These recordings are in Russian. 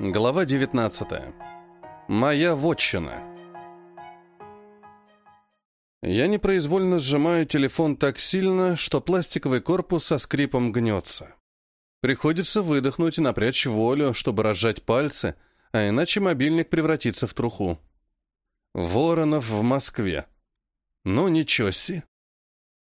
Глава 19. Моя вотчина. Я непроизвольно сжимаю телефон так сильно, что пластиковый корпус со скрипом гнется. Приходится выдохнуть и напрячь волю, чтобы разжать пальцы, а иначе мобильник превратится в труху. Воронов в Москве. Ну, ничего си.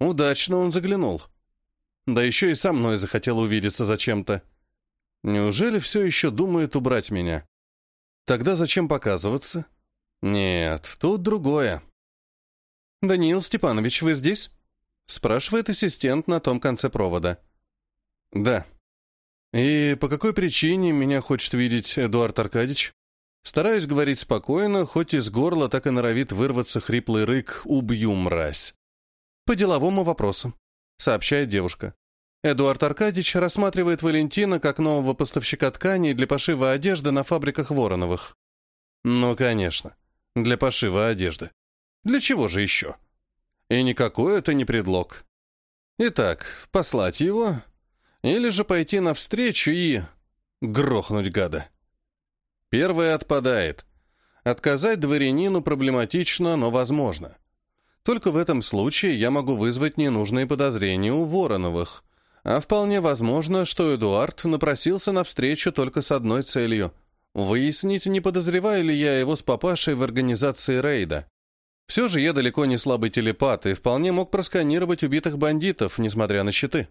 Удачно он заглянул. Да еще и со мной захотел увидеться зачем-то. Неужели все еще думает убрать меня? Тогда зачем показываться? Нет, тут другое. «Даниил Степанович, вы здесь?» спрашивает ассистент на том конце провода. «Да». «И по какой причине меня хочет видеть Эдуард Аркадьевич?» Стараюсь говорить спокойно, хоть из горла так и норовит вырваться хриплый рык «Убью, мразь!» «По деловому вопросу», — сообщает девушка. Эдуард Аркадьевич рассматривает Валентина как нового поставщика тканей для пошива одежды на фабриках Вороновых. Ну, конечно, для пошива одежды. Для чего же еще? И никакой это не предлог. Итак, послать его, или же пойти навстречу и... грохнуть гада. Первое отпадает. Отказать дворянину проблематично, но возможно. Только в этом случае я могу вызвать ненужные подозрения у Вороновых, а вполне возможно, что Эдуард напросился на встречу только с одной целью — выяснить, не подозреваю ли я его с папашей в организации рейда. Все же я далеко не слабый телепат и вполне мог просканировать убитых бандитов, несмотря на щиты.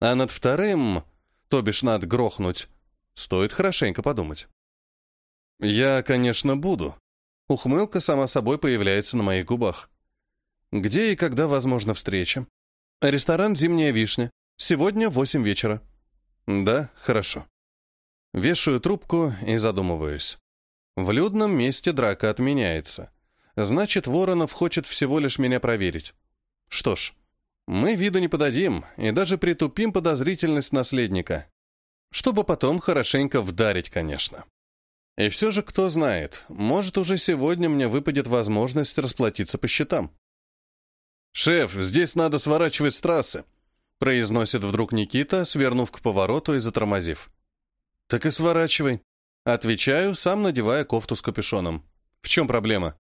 А над вторым, то бишь над грохнуть, стоит хорошенько подумать. Я, конечно, буду. Ухмылка сама собой появляется на моих губах. Где и когда возможна встреча? Ресторан «Зимняя вишня», Сегодня восемь вечера. Да, хорошо. Вешаю трубку и задумываюсь. В людном месте драка отменяется. Значит, Воронов хочет всего лишь меня проверить. Что ж, мы виду не подадим и даже притупим подозрительность наследника. Чтобы потом хорошенько вдарить, конечно. И все же, кто знает, может, уже сегодня мне выпадет возможность расплатиться по счетам. «Шеф, здесь надо сворачивать с трассы», произносит вдруг Никита, свернув к повороту и затормозив. «Так и сворачивай». Отвечаю, сам надевая кофту с капюшоном. «В чем проблема?»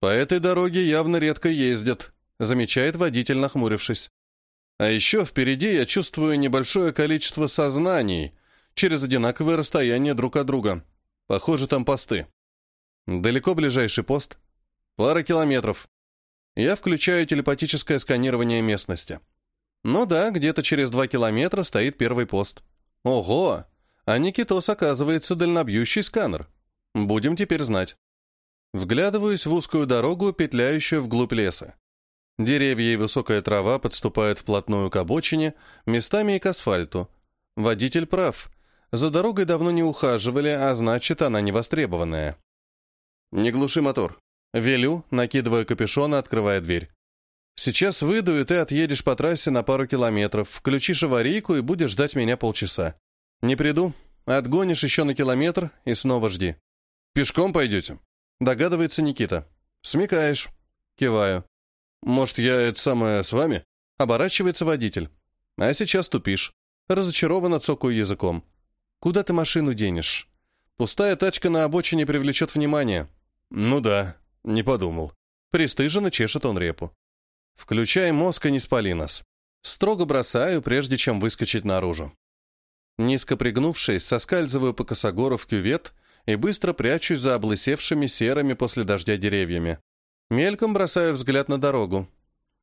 «По этой дороге явно редко ездят», замечает водитель, нахмурившись. «А еще впереди я чувствую небольшое количество сознаний через одинаковое расстояние друг от друга. Похоже, там посты». «Далеко ближайший пост?» «Пара километров». Я включаю телепатическое сканирование местности. Ну да, где-то через два километра стоит первый пост. Ого! А Никитос, оказывается, дальнобьющий сканер. Будем теперь знать. Вглядываюсь в узкую дорогу, петляющую вглубь леса. Деревья и высокая трава подступают вплотную к обочине, местами и к асфальту. Водитель прав. За дорогой давно не ухаживали, а значит, она не востребованная. Не глуши мотор. Велю, накидывая капюшон открывая дверь. Сейчас выйду, и ты отъедешь по трассе на пару километров, включишь аварийку и будешь ждать меня полчаса. Не приду, отгонишь еще на километр и снова жди. Пешком пойдете? Догадывается Никита. Смекаешь. Киваю. Может, я это самое с вами? Оборачивается водитель. А сейчас тупишь. Разочарованно цокаю языком. Куда ты машину денешь? Пустая тачка на обочине привлечет внимание. Ну да, не подумал. Престыженно чешет он репу. Включай мозг и не спали нас. Строго бросаю, прежде чем выскочить наружу. Низко пригнувшись, соскальзываю по косогору в кювет и быстро прячусь за облысевшими серыми после дождя деревьями. Мельком бросаю взгляд на дорогу.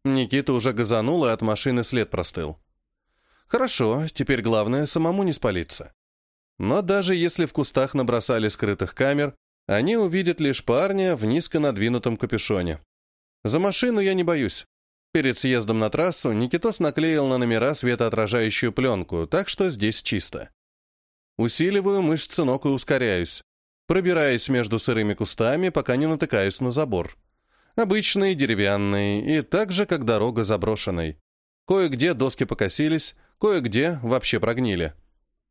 Никита уже газанул, и от машины след простыл. Хорошо, теперь главное самому не спалиться. Но даже если в кустах набросали скрытых камер, они увидят лишь парня в низко надвинутом капюшоне. За машину я не боюсь. Перед съездом на трассу Никитос наклеил на номера светоотражающую пленку, так что здесь чисто. Усиливаю мышцы ног и ускоряюсь. Пробираясь между сырыми кустами, пока не натыкаюсь на забор. Обычный, деревянный, и так же, как дорога заброшенной. Кое-где доски покосились, кое-где вообще прогнили.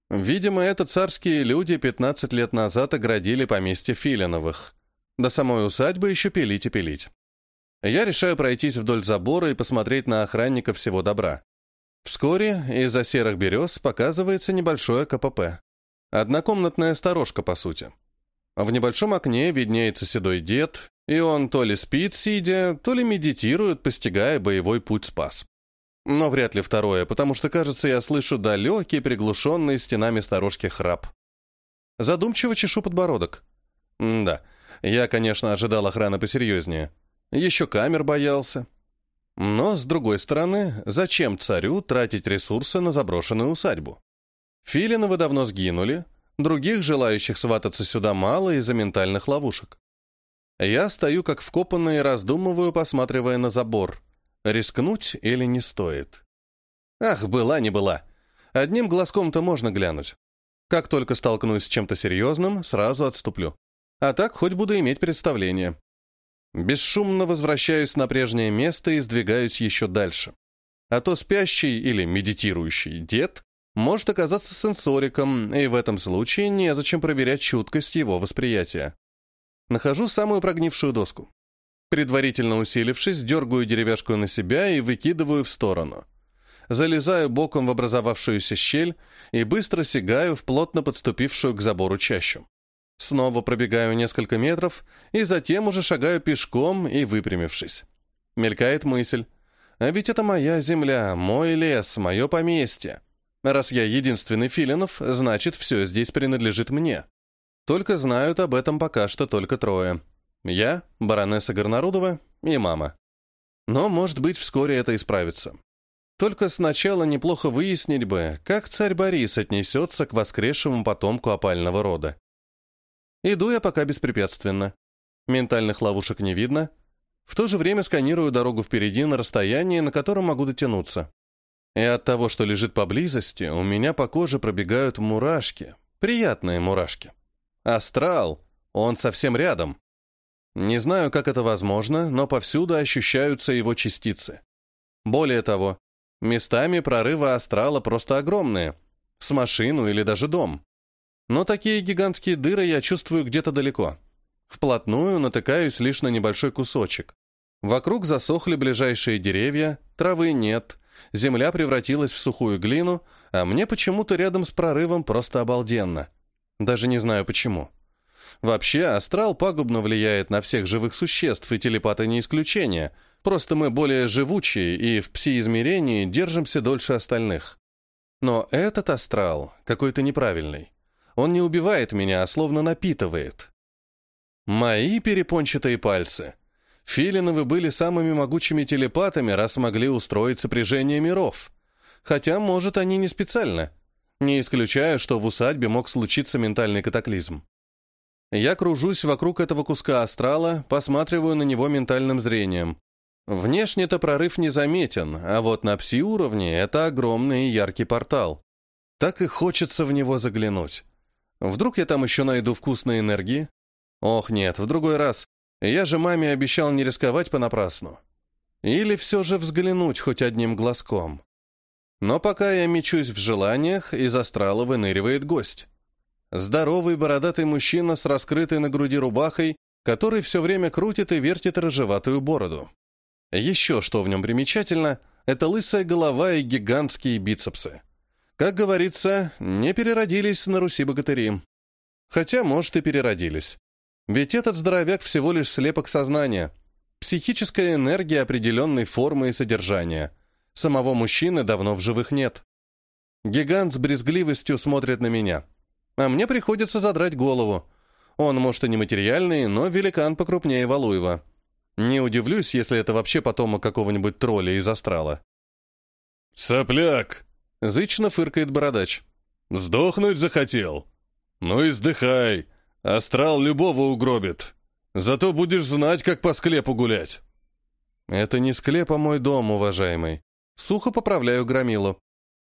Видимо, это царские люди 15 лет назад оградили поместье Филиновых. До самой усадьбы еще пилить и пилить. Я решаю пройтись вдоль забора и посмотреть на охранника всего добра. Вскоре из-за серых берез показывается небольшое КПП. Однокомнатная сторожка, по сути. В небольшом окне виднеется седой дед, и он то ли спит, сидя, то ли медитирует, постигая боевой путь спас. Но вряд ли второе, потому что, кажется, я слышу далекий, приглушенный стенами сторожки храп. Задумчиво чешу подбородок. М да, я, конечно, ожидал охраны посерьезнее. Еще камер боялся. Но, с другой стороны, зачем царю тратить ресурсы на заброшенную усадьбу? Филиновы давно сгинули, других желающих свататься сюда мало из-за ментальных ловушек. Я стою как вкопанный и раздумываю, посматривая на забор. Рискнуть или не стоит? Ах, была не была. Одним глазком-то можно глянуть. Как только столкнусь с чем-то серьезным, сразу отступлю. А так хоть буду иметь представление. Бесшумно возвращаюсь на прежнее место и сдвигаюсь еще дальше. А то спящий или медитирующий дед может оказаться сенсориком, и в этом случае незачем проверять чуткость его восприятия. Нахожу самую прогнившую доску. Предварительно усилившись, дергаю деревяшку на себя и выкидываю в сторону. Залезаю боком в образовавшуюся щель и быстро сигаю в плотно подступившую к забору чащу. Снова пробегаю несколько метров и затем уже шагаю пешком и выпрямившись. Мелькает мысль. А ведь это моя земля, мой лес, мое поместье. Раз я единственный Филинов, значит, все здесь принадлежит мне. Только знают об этом пока что только трое. Я, баронесса Горнарудова и мама. Но, может быть, вскоре это исправится. Только сначала неплохо выяснить бы, как царь Борис отнесется к воскресшему потомку опального рода. Иду я пока беспрепятственно. Ментальных ловушек не видно. В то же время сканирую дорогу впереди на расстоянии, на котором могу дотянуться. И от того, что лежит поблизости, у меня по коже пробегают мурашки. Приятные мурашки. Астрал, он совсем рядом. Не знаю, как это возможно, но повсюду ощущаются его частицы. Более того, местами прорывы астрала просто огромные. С машину или даже дом. Но такие гигантские дыры я чувствую где-то далеко. Вплотную натыкаюсь лишь на небольшой кусочек. Вокруг засохли ближайшие деревья, травы нет, земля превратилась в сухую глину, а мне почему-то рядом с прорывом просто обалденно. Даже не знаю почему. Вообще, астрал пагубно влияет на всех живых существ, и телепаты не исключение. Просто мы более живучие и в пси-измерении держимся дольше остальных. Но этот астрал какой-то неправильный. Он не убивает меня, а словно напитывает. Мои перепончатые пальцы. Филиновы были самыми могучими телепатами, раз могли устроить сопряжение миров. Хотя, может, они не специально. Не исключаю, что в усадьбе мог случиться ментальный катаклизм. Я кружусь вокруг этого куска астрала, посматриваю на него ментальным зрением. Внешне-то прорыв не заметен, а вот на пси-уровне это огромный и яркий портал. Так и хочется в него заглянуть. Вдруг я там еще найду вкусные энергии? Ох, нет, в другой раз. Я же маме обещал не рисковать понапрасну. Или все же взглянуть хоть одним глазком. Но пока я мечусь в желаниях, из астрала выныривает гость. Здоровый бородатый мужчина с раскрытой на груди рубахой, который все время крутит и вертит рыжеватую бороду. Еще что в нем примечательно, это лысая голова и гигантские бицепсы. Как говорится, не переродились на Руси богатыри. Хотя, может, и переродились. Ведь этот здоровяк всего лишь слепок сознания. Психическая энергия определенной формы и содержания. Самого мужчины давно в живых нет. Гигант с брезгливостью смотрит на меня. А мне приходится задрать голову. Он, может, и не материальный, но великан покрупнее Валуева. Не удивлюсь, если это вообще потомок какого-нибудь тролля из астрала. «Сопляк!» Зычно фыркает бородач. «Сдохнуть захотел? Ну и сдыхай. Астрал любого угробит. Зато будешь знать, как по склепу гулять». «Это не склеп, а мой дом, уважаемый. Сухо поправляю громилу.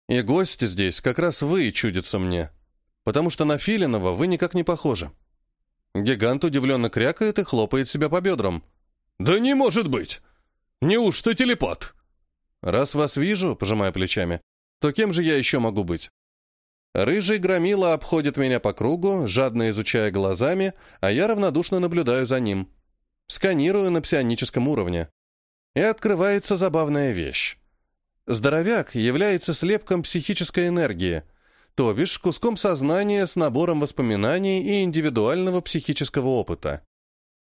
И гость здесь как раз вы чудится мне. Потому что на Филинова вы никак не похожи». Гигант удивленно крякает и хлопает себя по бедрам. «Да не может быть! Неужто телепат?» «Раз вас вижу», — пожимая плечами, то кем же я еще могу быть? Рыжий громила обходит меня по кругу, жадно изучая глазами, а я равнодушно наблюдаю за ним. Сканирую на псионическом уровне. И открывается забавная вещь. Здоровяк является слепком психической энергии, то бишь куском сознания с набором воспоминаний и индивидуального психического опыта.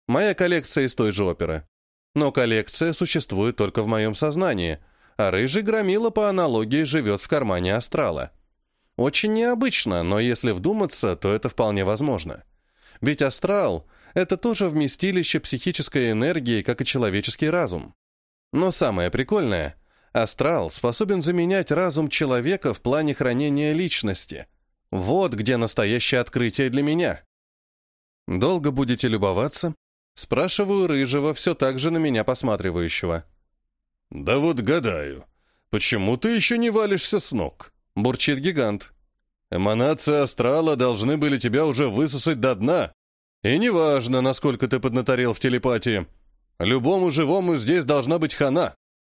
Моя коллекция из той же оперы. Но коллекция существует только в моем сознании, а рыжий громила по аналогии живет в кармане астрала. Очень необычно, но если вдуматься, то это вполне возможно. Ведь астрал — это тоже вместилище психической энергии, как и человеческий разум. Но самое прикольное — Астрал способен заменять разум человека в плане хранения личности. Вот где настоящее открытие для меня. «Долго будете любоваться?» Спрашиваю Рыжего, все так же на меня посматривающего. «Да вот гадаю, почему ты еще не валишься с ног?» — бурчит гигант. «Эманации астрала должны были тебя уже высосать до дна. И неважно, насколько ты поднаторел в телепатии. Любому живому здесь должна быть хана.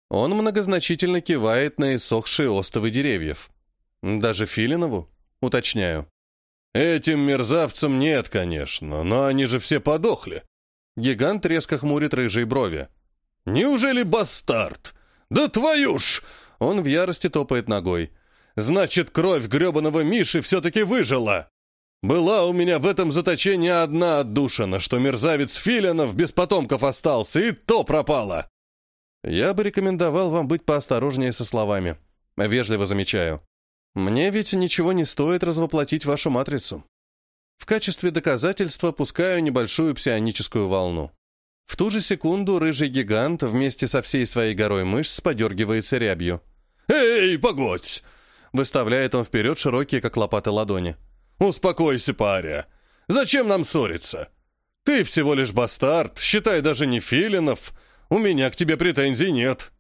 Он многозначительно кивает на иссохшие остовы деревьев. Даже Филинову? Уточняю. Этим мерзавцам нет, конечно, но они же все подохли. Гигант резко хмурит рыжие брови. Неужели бастард? Да твою ж! Он в ярости топает ногой. Значит, кровь гребаного Миши все-таки выжила. Была у меня в этом заточении одна отдушина, что мерзавец Филинов без потомков остался, и то пропало. Я бы рекомендовал вам быть поосторожнее со словами. Вежливо замечаю. Мне ведь ничего не стоит развоплотить вашу матрицу. В качестве доказательства пускаю небольшую псионическую волну. В ту же секунду рыжий гигант вместе со всей своей горой мышц подергивается рябью. «Эй, погодь!» Выставляет он вперед широкие, как лопаты, ладони. «Успокойся, паря. Зачем нам ссориться? Ты всего лишь бастард, считай даже не Филинов, у меня к тебе претензий нет».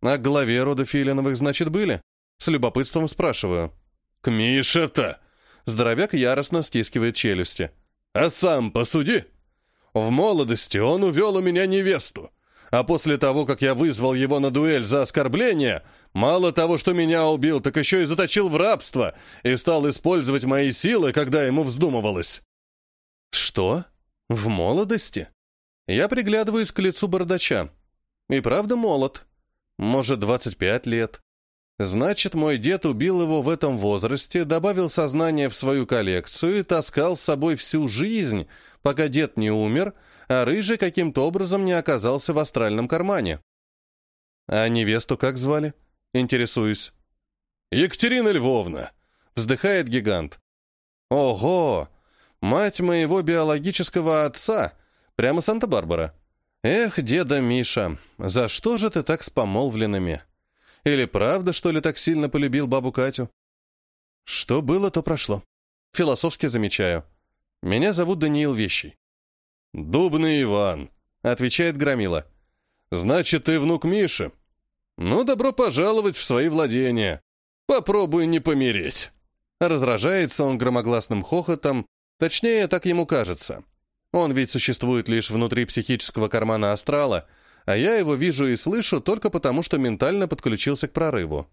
«А к главе рода Филиновых, значит, были?» С любопытством спрашиваю. «К Мише-то!» Здоровяк яростно стискивает челюсти. «А сам посуди! В молодости он увел у меня невесту, а после того, как я вызвал его на дуэль за оскорбление, мало того, что меня убил, так еще и заточил в рабство и стал использовать мои силы, когда ему вздумывалось». «Что? В молодости?» Я приглядываюсь к лицу бардача. И правда молод. Может, 25 лет. Значит, мой дед убил его в этом возрасте, добавил сознание в свою коллекцию и таскал с собой всю жизнь, пока дед не умер, а рыжий каким-то образом не оказался в астральном кармане. А невесту как звали? Интересуюсь. Екатерина Львовна. Вздыхает гигант. Ого! Мать моего биологического отца — Прямо Санта-Барбара. Эх, деда Миша, за что же ты так с помолвленными? Или правда, что ли, так сильно полюбил бабу Катю? Что было, то прошло. Философски замечаю. Меня зовут Даниил Вещий. «Дубный Иван», — отвечает Громила. «Значит, ты внук Миши? Ну, добро пожаловать в свои владения. Попробуй не помереть». Разражается он громогласным хохотом, точнее, так ему кажется. Он ведь существует лишь внутри психического кармана астрала, а я его вижу и слышу только потому, что ментально подключился к прорыву.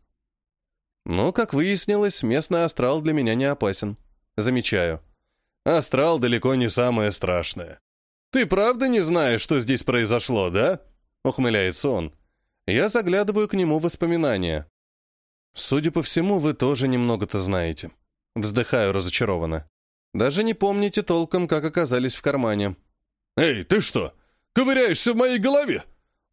Но, как выяснилось, местный астрал для меня не опасен. Замечаю. Астрал далеко не самое страшное. Ты правда не знаешь, что здесь произошло, да? Ухмыляется он. Я заглядываю к нему в воспоминания. Судя по всему, вы тоже немного-то знаете. Вздыхаю разочарованно. Даже не помните толком, как оказались в кармане. «Эй, ты что, ковыряешься в моей голове?»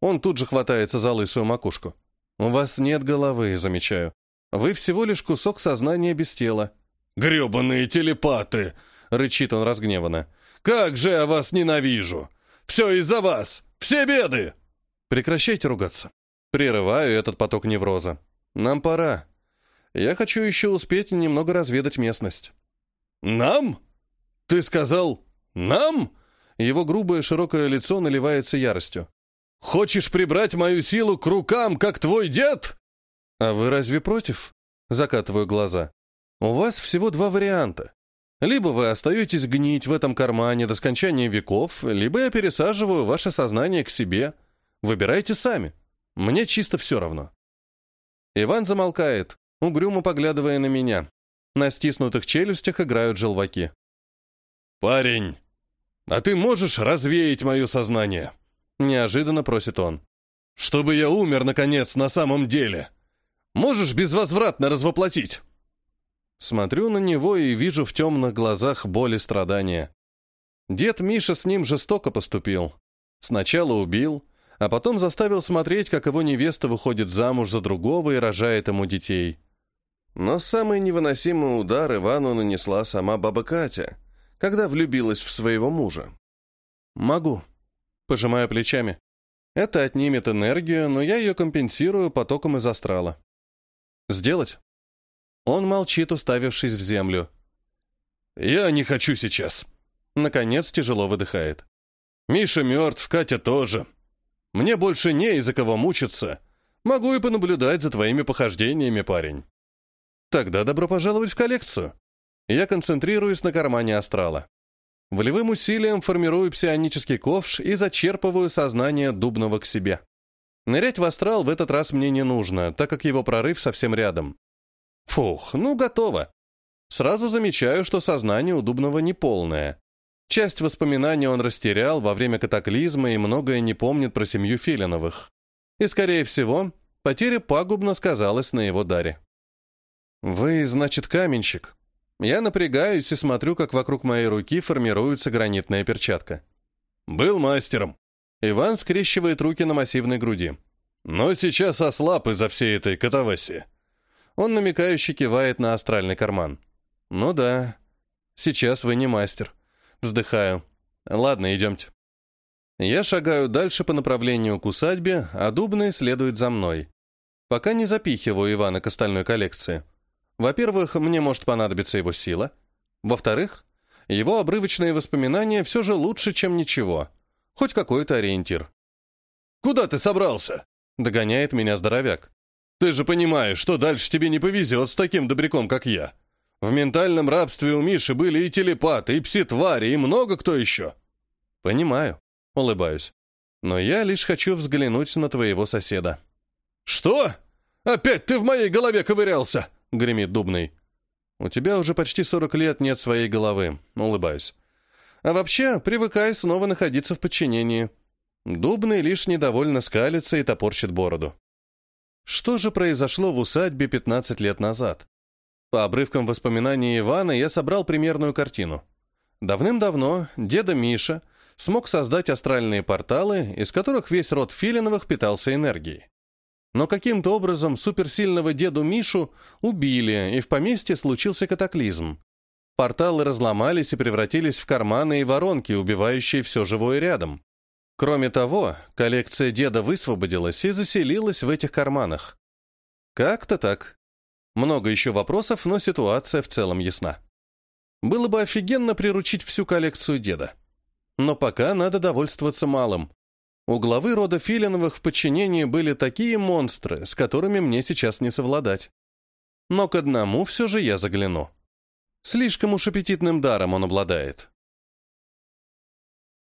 Он тут же хватается за лысую макушку. «У вас нет головы, замечаю. Вы всего лишь кусок сознания без тела». «Гребаные телепаты!» — рычит он разгневанно. «Как же я вас ненавижу! Все из-за вас! Все беды!» «Прекращайте ругаться». Прерываю этот поток невроза. «Нам пора. Я хочу еще успеть немного разведать местность». «Нам? Ты сказал «нам»?» Его грубое широкое лицо наливается яростью. «Хочешь прибрать мою силу к рукам, как твой дед?» «А вы разве против?» Закатываю глаза. «У вас всего два варианта. Либо вы остаетесь гнить в этом кармане до скончания веков, либо я пересаживаю ваше сознание к себе. Выбирайте сами. Мне чисто все равно». Иван замолкает, угрюмо поглядывая на меня. На стиснутых челюстях играют желваки. «Парень, а ты можешь развеять мое сознание?» Неожиданно просит он. «Чтобы я умер, наконец, на самом деле. Можешь безвозвратно развоплотить?» Смотрю на него и вижу в темных глазах боль и страдания. Дед Миша с ним жестоко поступил. Сначала убил, а потом заставил смотреть, как его невеста выходит замуж за другого и рожает ему детей. Но самый невыносимый удар Ивану нанесла сама баба Катя, когда влюбилась в своего мужа. «Могу», — пожимая плечами. «Это отнимет энергию, но я ее компенсирую потоком из астрала». «Сделать?» Он молчит, уставившись в землю. «Я не хочу сейчас». Наконец тяжело выдыхает. «Миша мертв, Катя тоже. Мне больше не из-за кого мучиться. Могу и понаблюдать за твоими похождениями, парень». Тогда добро пожаловать в коллекцию. Я концентрируюсь на кармане астрала. Волевым усилием формирую псионический ковш и зачерпываю сознание Дубного к себе. Нырять в астрал в этот раз мне не нужно, так как его прорыв совсем рядом. Фух, ну готово. Сразу замечаю, что сознание у Дубного неполное. Часть воспоминаний он растерял во время катаклизма и многое не помнит про семью Филиновых. И, скорее всего, потеря пагубно сказалась на его даре. «Вы, значит, каменщик?» Я напрягаюсь и смотрю, как вокруг моей руки формируется гранитная перчатка. «Был мастером». Иван скрещивает руки на массивной груди. «Но сейчас ослаб из-за всей этой катавасии. Он намекающе кивает на астральный карман. «Ну да, сейчас вы не мастер». Вздыхаю. «Ладно, идемте». Я шагаю дальше по направлению к усадьбе, а Дубный следует за мной. Пока не запихиваю Ивана к остальной коллекции. Во-первых, мне может понадобиться его сила. Во-вторых, его обрывочные воспоминания все же лучше, чем ничего. Хоть какой-то ориентир. «Куда ты собрался?» — догоняет меня здоровяк. Ты же понимаешь, что дальше тебе не повезет с таким добряком, как я. В ментальном рабстве у Миши были и телепаты, и пси-твари, и много кто еще. Понимаю, улыбаюсь. Но я лишь хочу взглянуть на твоего соседа. Что? Опять ты в моей голове ковырялся? Гремит Дубный. У тебя уже почти 40 лет нет своей головы, улыбаюсь. А вообще, привыкай снова находиться в подчинении. Дубный лишь недовольно скалится и топорщит бороду. Что же произошло в усадьбе 15 лет назад? По обрывкам воспоминаний Ивана я собрал примерную картину. Давным-давно деда Миша смог создать астральные порталы, из которых весь род Филиновых питался энергией. Но каким-то образом суперсильного деду Мишу убили, и в поместье случился катаклизм. Порталы разломались и превратились в карманы и воронки, убивающие все живое рядом. Кроме того, коллекция деда высвободилась и заселилась в этих карманах. Как-то так. Много еще вопросов, но ситуация в целом ясна. Было бы офигенно приручить всю коллекцию деда. Но пока надо довольствоваться малым. У главы рода Филиновых в подчинении были такие монстры, с которыми мне сейчас не совладать. Но к одному все же я загляну. Слишком уж аппетитным даром он обладает.